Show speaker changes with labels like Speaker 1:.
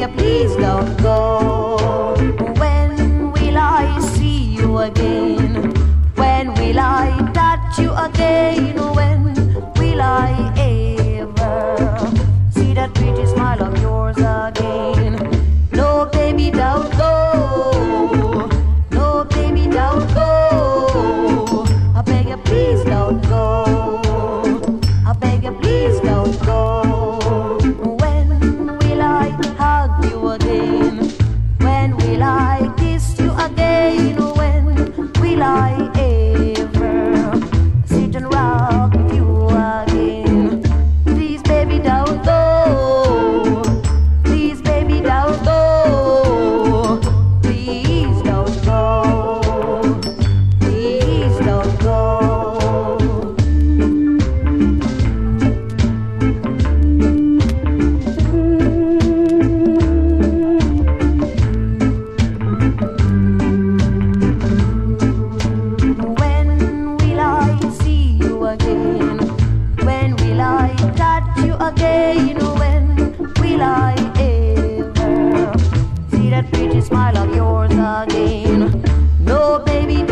Speaker 1: you please don't go. When will I see you again? When will I touch you again? When will I ever see that pretty again? When will I touch you again? When will I ever see that pretty smile of yours again? No, baby,